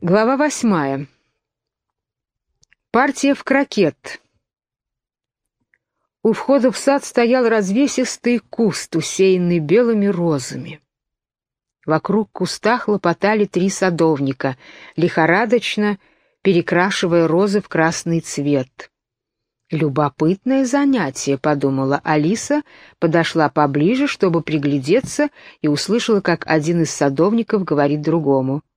Глава восьмая. Партия в крокет. У входа в сад стоял развесистый куст, усеянный белыми розами. Вокруг куста хлопотали три садовника, лихорадочно перекрашивая розы в красный цвет. «Любопытное занятие», — подумала Алиса, подошла поближе, чтобы приглядеться, и услышала, как один из садовников говорит другому —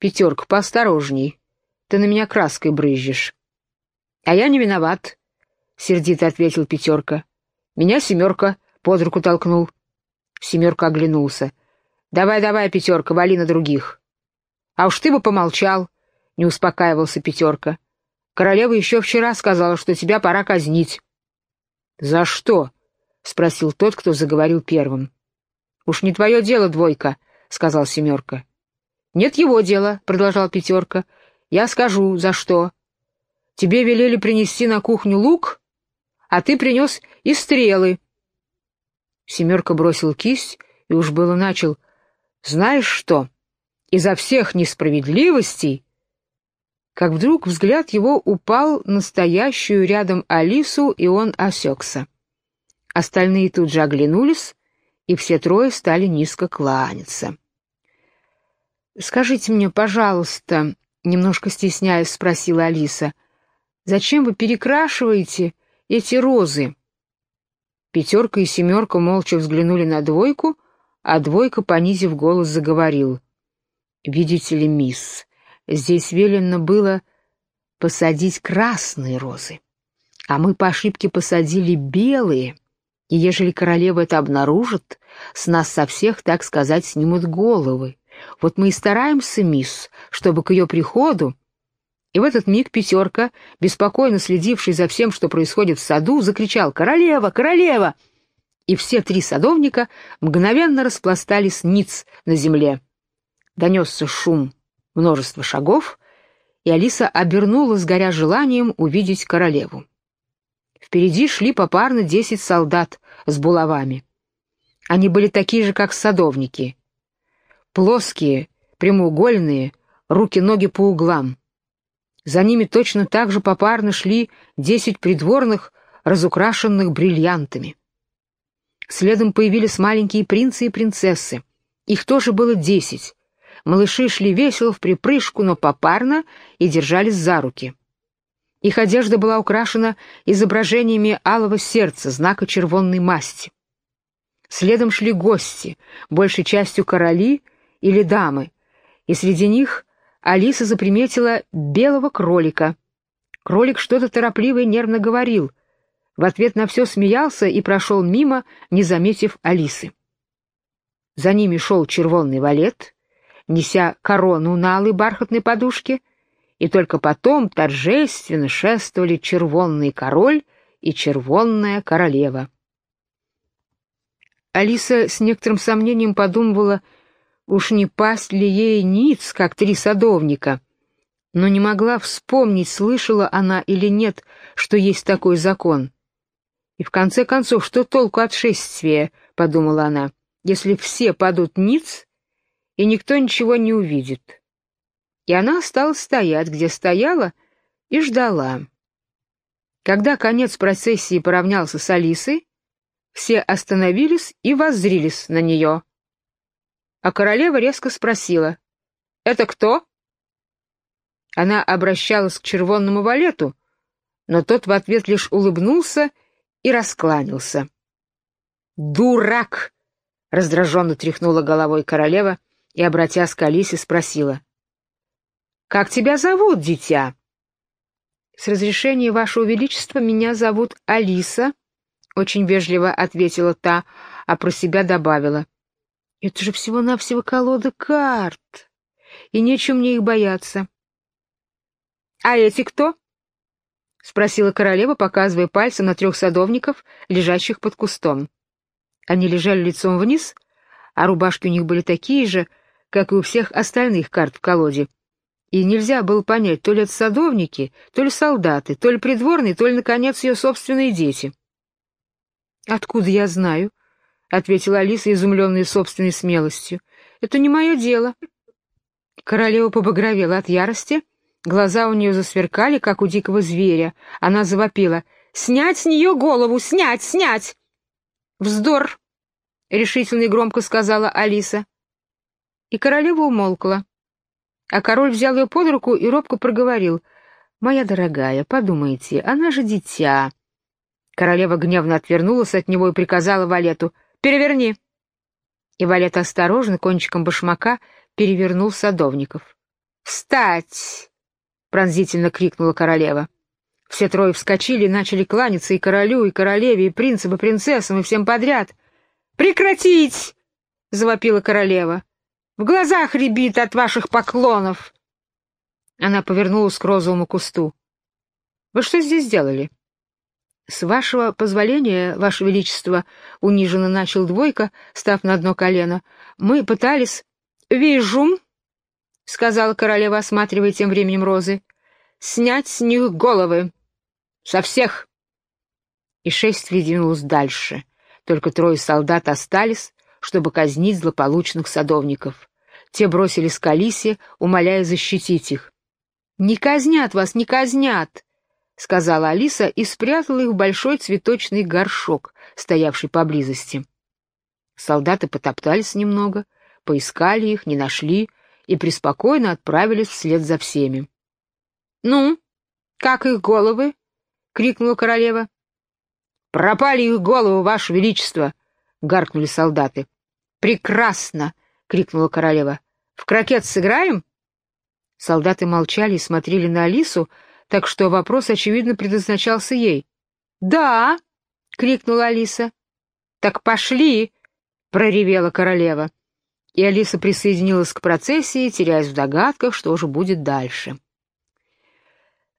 Пятерка, поосторожней. Ты на меня краской брызжешь. А я не виноват, — сердито ответил Пятерка. Меня семерка под руку толкнул. Семерка оглянулся. Давай, давай, Пятерка, вали на других. А уж ты бы помолчал, — не успокаивался Пятерка. Королева еще вчера сказала, что тебя пора казнить. За что? — спросил тот, кто заговорил первым. Уж не твое дело, двойка, — сказал семерка. «Нет его дела», — продолжал Пятерка. «Я скажу, за что. Тебе велели принести на кухню лук, а ты принес и стрелы». Семерка бросил кисть и уж было начал. «Знаешь что? Изо всех несправедливостей...» Как вдруг взгляд его упал на стоящую рядом Алису, и он осекся. Остальные тут же оглянулись, и все трое стали низко кланяться. «Скажите мне, пожалуйста», — немножко стесняясь спросила Алиса, «зачем вы перекрашиваете эти розы?» Пятерка и семерка молча взглянули на двойку, а двойка, понизив голос, заговорил. «Видите ли, мисс, здесь велено было посадить красные розы, а мы по ошибке посадили белые, и ежели королева это обнаружит, с нас со всех, так сказать, снимут головы. Вот мы и стараемся, мисс, чтобы к ее приходу...» И в этот миг пятерка, беспокойно следивший за всем, что происходит в саду, закричал «Королева! Королева!» И все три садовника мгновенно распластались ниц на земле. Донесся шум множества шагов, и Алиса обернулась, горя желанием увидеть королеву. Впереди шли попарно десять солдат с булавами. Они были такие же, как садовники, плоские, прямоугольные, руки-ноги по углам. За ними точно так же попарно шли десять придворных, разукрашенных бриллиантами. Следом появились маленькие принцы и принцессы. Их тоже было десять. Малыши шли весело в припрыжку, но попарно и держались за руки. Их одежда была украшена изображениями алого сердца, знака червонной масти. Следом шли гости, большей частью короли или дамы, и среди них Алиса заприметила белого кролика. Кролик что-то торопливо и нервно говорил. В ответ на все смеялся и прошел мимо, не заметив Алисы. За ними шел червонный валет, неся корону на алой бархатной подушке, и только потом торжественно шествовали червонный король и червонная королева. Алиса с некоторым сомнением подумывала, Уж не пасть ли ей ниц, как три садовника? Но не могла вспомнить, слышала она или нет, что есть такой закон. И в конце концов, что толку от шествия, подумала она, если все падут ниц, и никто ничего не увидит. И она стала стоять, где стояла, и ждала. Когда конец процессии поравнялся с Алисой, все остановились и воззрились на нее а королева резко спросила «Это кто?» Она обращалась к червонному валету, но тот в ответ лишь улыбнулся и раскланялся. «Дурак!» — раздраженно тряхнула головой королева и, обратясь к Алисе, спросила. «Как тебя зовут, дитя?» «С разрешения вашего величества меня зовут Алиса», — очень вежливо ответила та, а про себя добавила. Это же всего-навсего колода карт, и нечем мне их бояться. — А эти кто? — спросила королева, показывая пальцем на трех садовников, лежащих под кустом. Они лежали лицом вниз, а рубашки у них были такие же, как и у всех остальных карт в колоде. И нельзя было понять, то ли это садовники, то ли солдаты, то ли придворные, то ли, наконец, ее собственные дети. «Откуда я знаю?» — ответила Алиса, изумленная собственной смелостью. — Это не мое дело. Королева побагровела от ярости, глаза у нее засверкали, как у дикого зверя. Она завопила. «Снять с нее голову! Снять! Снять!» «Вздор!» — решительно и громко сказала Алиса. И королева умолкла. А король взял ее под руку и робко проговорил. «Моя дорогая, подумайте, она же дитя». Королева гневно отвернулась от него и приказала Валету «Переверни». И Валет осторожно кончиком башмака перевернул садовников. «Встать!» — пронзительно крикнула королева. Все трое вскочили и начали кланяться и королю, и королеве, и принцам, и принцессам, и всем подряд. «Прекратить!» — завопила королева. «В глазах рябит от ваших поклонов!» Она повернулась к розовому кусту. «Вы что здесь делали?» «С вашего позволения, ваше величество», — униженно начал двойка, став на одно колено, — «мы пытались...» «Вижу», — сказала королева, осматривая тем временем розы, — «снять с них головы. Со всех!» И шесть двинулось дальше. Только трое солдат остались, чтобы казнить злополучных садовников. Те бросились к Алисе, умоляя защитить их. «Не казнят вас, не казнят!» — сказала Алиса и спрятала их в большой цветочный горшок, стоявший поблизости. Солдаты потоптались немного, поискали их, не нашли и преспокойно отправились вслед за всеми. «Ну, как их головы?» — крикнула королева. «Пропали их головы, ваше величество!» — гаркнули солдаты. «Прекрасно!» — крикнула королева. «В крокет сыграем?» Солдаты молчали и смотрели на Алису, так что вопрос, очевидно, предназначался ей. «Да!» — крикнула Алиса. «Так пошли!» — проревела королева. И Алиса присоединилась к процессии, теряясь в догадках, что же будет дальше.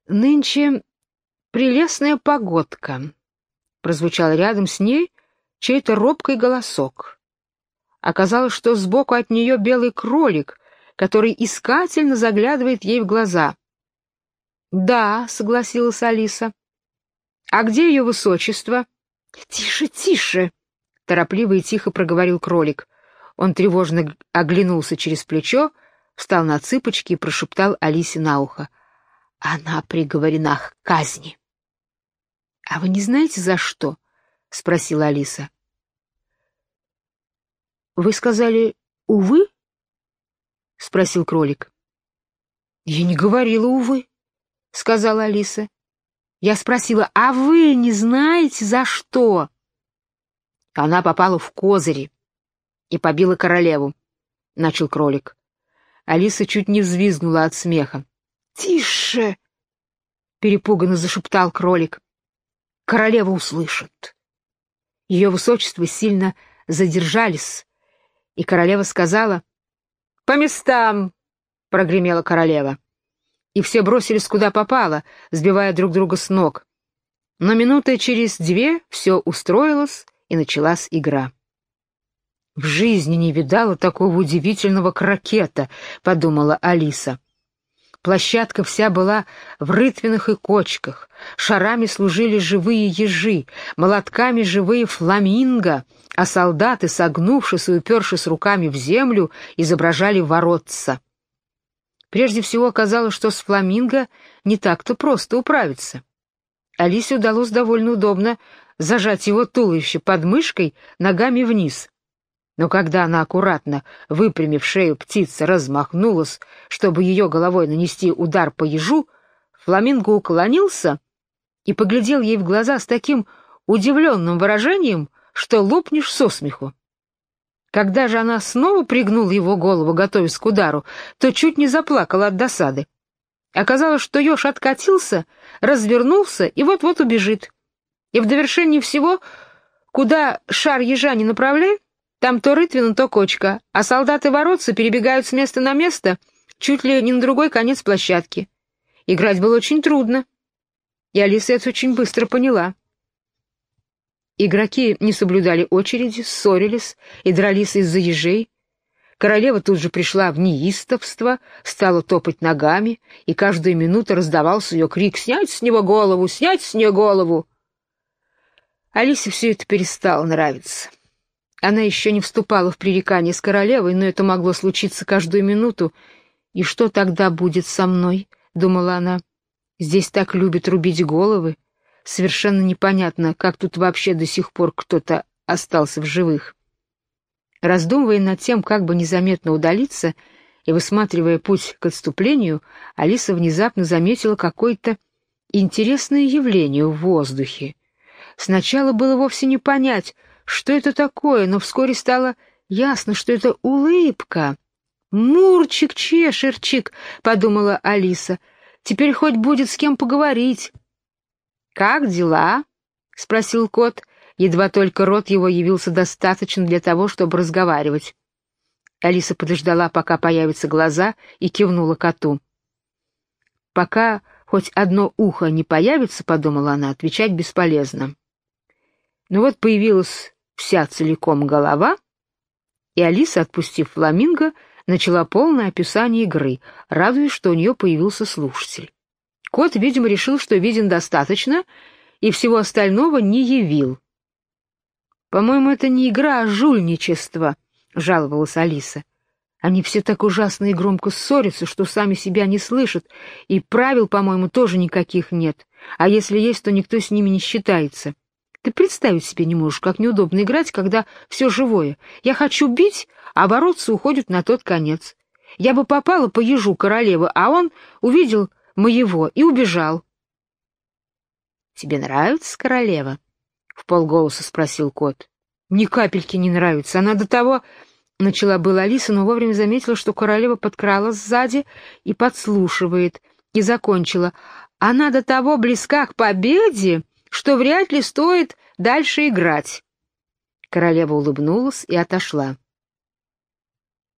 «Нынче прелестная погодка», — прозвучал рядом с ней чей-то робкий голосок. Оказалось, что сбоку от нее белый кролик, который искательно заглядывает ей в глаза. «Да», — согласилась Алиса. «А где ее высочество?» «Тише, тише!» — торопливо и тихо проговорил кролик. Он тревожно оглянулся через плечо, встал на цыпочки и прошептал Алисе на ухо. «Она приговорена к казни». «А вы не знаете, за что?» — спросила Алиса. «Вы сказали «увы»?» — спросил кролик. «Я не говорила «увы», — сказала Алиса. Я спросила, «А вы не знаете, за что?» Она попала в козыри и побила королеву, — начал кролик. Алиса чуть не взвизгнула от смеха. «Тише!» — перепуганно зашептал кролик. Королева услышит. Ее высочество сильно задержались, и королева сказала «По местам!» — прогремела королева. И все бросились куда попало, сбивая друг друга с ног. Но минуты через две все устроилось, и началась игра. «В жизни не видала такого удивительного крокета», — подумала Алиса. Площадка вся была в рытвинах и кочках, шарами служили живые ежи, молотками живые фламинго, а солдаты, согнувшись и упершись руками в землю, изображали воротца. Прежде всего оказалось, что с фламинго не так-то просто управиться. Алисе удалось довольно удобно зажать его туловище под мышкой ногами вниз. Но когда она аккуратно, выпрямив шею птицы, размахнулась, чтобы ее головой нанести удар по ежу, фламинго уклонился и поглядел ей в глаза с таким удивленным выражением, что лопнешь со смеху. Когда же она снова пригнула его голову, готовясь к удару, то чуть не заплакала от досады. Оказалось, что еж откатился, развернулся и вот-вот убежит. И в довершении всего, куда шар ежа не направляй, там то рытвина, то кочка, а солдаты-воротцы перебегают с места на место чуть ли не на другой конец площадки. Играть было очень трудно. И Алиса это очень быстро поняла. Игроки не соблюдали очереди, ссорились и дрались из-за ежей. Королева тут же пришла в неистовство, стала топать ногами, и каждую минуту раздавался ее крик «Снять с него голову! Снять с нее голову!» Алисе все это перестало нравиться. Она еще не вступала в пререкание с королевой, но это могло случиться каждую минуту, «И что тогда будет со мной?» — думала она. «Здесь так любят рубить головы. Совершенно непонятно, как тут вообще до сих пор кто-то остался в живых». Раздумывая над тем, как бы незаметно удалиться, и высматривая путь к отступлению, Алиса внезапно заметила какое-то интересное явление в воздухе. Сначала было вовсе не понять, что это такое, но вскоре стало ясно, что это улыбка. «Мурчик, чешерчик», — подумала Алиса, — «теперь хоть будет с кем поговорить». «Как дела?» — спросил кот. Едва только рот его явился достаточно для того, чтобы разговаривать. Алиса подождала, пока появятся глаза, и кивнула коту. «Пока хоть одно ухо не появится, — подумала она, — отвечать бесполезно». Но вот появилась вся целиком голова, и Алиса, отпустив фламинго, начала полное описание игры, радуясь, что у нее появился слушатель. Кот, видимо, решил, что виден достаточно, и всего остального не явил. «По-моему, это не игра, а жульничество», — жаловалась Алиса. «Они все так ужасно и громко ссорятся, что сами себя не слышат, и правил, по-моему, тоже никаких нет, а если есть, то никто с ними не считается. Ты представить себе не можешь, как неудобно играть, когда все живое. Я хочу бить, а бороться уходят на тот конец. Я бы попала по ежу королевы, а он увидел моего и убежал». «Тебе нравится королева?» — в полголоса спросил кот. «Ни капельки не нравится. Она до того...» Начала была Алиса, но вовремя заметила, что королева подкралась сзади и подслушивает, и закончила. «Она до того близка к победе, что вряд ли стоит дальше играть». Королева улыбнулась и отошла.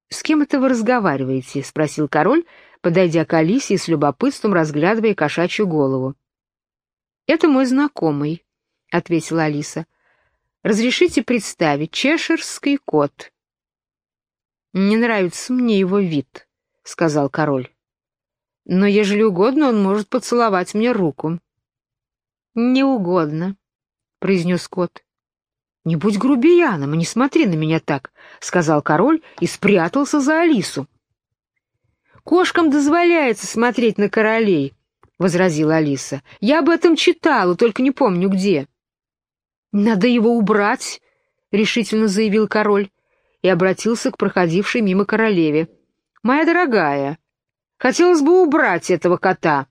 «С кем это вы разговариваете?» — спросил король, подойдя к Алисе и с любопытством разглядывая кошачью голову. «Это мой знакомый», — ответила Алиса. «Разрешите представить, чеширский кот». «Не нравится мне его вид», — сказал король. «Но, ежели угодно, он может поцеловать мне руку». «Не угодно», — произнес кот. «Не будь грубияном и не смотри на меня так», — сказал король и спрятался за Алису. «Кошкам дозволяется смотреть на королей», — возразила Алиса. «Я об этом читала, только не помню где». «Надо его убрать», — решительно заявил король и обратился к проходившей мимо королеве. «Моя дорогая, хотелось бы убрать этого кота».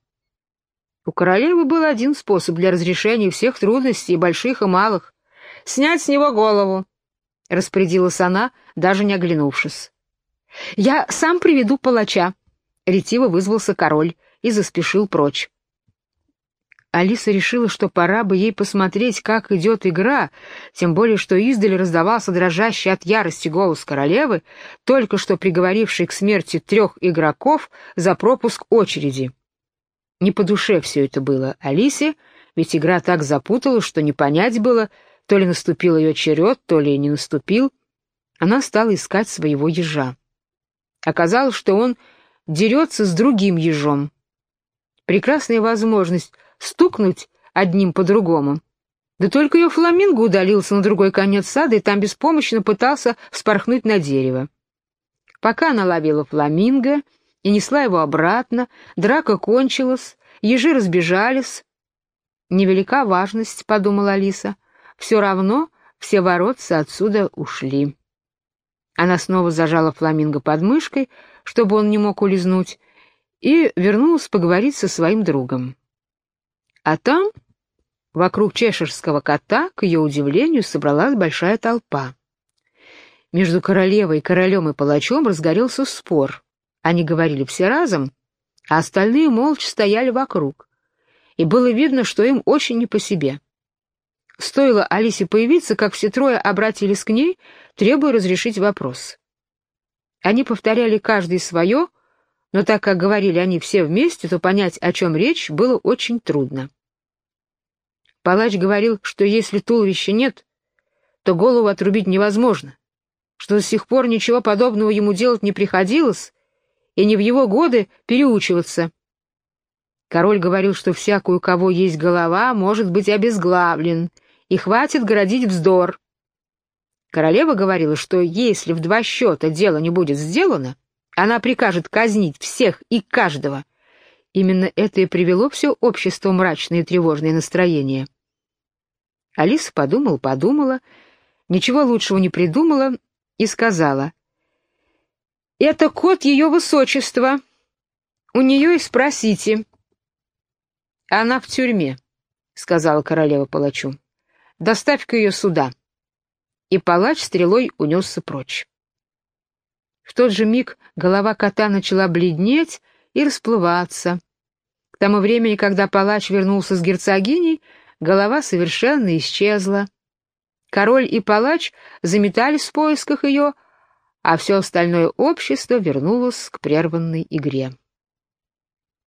У королевы был один способ для разрешения всех трудностей, больших и малых — снять с него голову, — распорядилась она, даже не оглянувшись. «Я сам приведу палача», — ретиво вызвался король и заспешил прочь. Алиса решила, что пора бы ей посмотреть, как идет игра, тем более что издали раздавался дрожащий от ярости голос королевы, только что приговоривший к смерти трех игроков за пропуск очереди. Не по душе все это было Алисе, ведь игра так запутала, что не понять было, то ли наступил ее черед, то ли не наступил. Она стала искать своего ежа. Оказалось, что он дерется с другим ежом. Прекрасная возможность стукнуть одним по другому. Да только ее фламинго удалился на другой конец сада и там беспомощно пытался вспорхнуть на дерево. Пока она ловила фламинго и несла его обратно, драка кончилась, ежи разбежались. «Невелика важность», — подумала Алиса, — «все равно все воротцы отсюда ушли». Она снова зажала фламинго под мышкой, чтобы он не мог улизнуть, и вернулась поговорить со своим другом. А там, вокруг чеширского кота, к ее удивлению, собралась большая толпа. Между королевой, королем и палачом разгорелся спор. Они говорили все разом, а остальные молча стояли вокруг. И было видно, что им очень не по себе. Стоило Алисе появиться, как все трое обратились к ней, требуя разрешить вопрос. Они повторяли каждый свое, но так как говорили они все вместе, то понять, о чем речь, было очень трудно. Палач говорил, что если туловища нет, то голову отрубить невозможно, что до сих пор ничего подобного ему делать не приходилось, и не в его годы переучиваться. Король говорил, что всякую, у кого есть голова, может быть обезглавлен, и хватит городить вздор. Королева говорила, что если в два счета дело не будет сделано, Она прикажет казнить всех и каждого. Именно это и привело все общество в мрачное и тревожное настроение. Алиса подумала, подумала, ничего лучшего не придумала и сказала. «Это кот ее высочества. У нее и спросите». «Она в тюрьме», — сказала королева палачу. «Доставь-ка ее сюда». И палач стрелой унесся прочь. В тот же миг голова кота начала бледнеть и расплываться. К тому времени, когда палач вернулся с герцогиней, голова совершенно исчезла. Король и палач заметались в поисках ее, а все остальное общество вернулось к прерванной игре.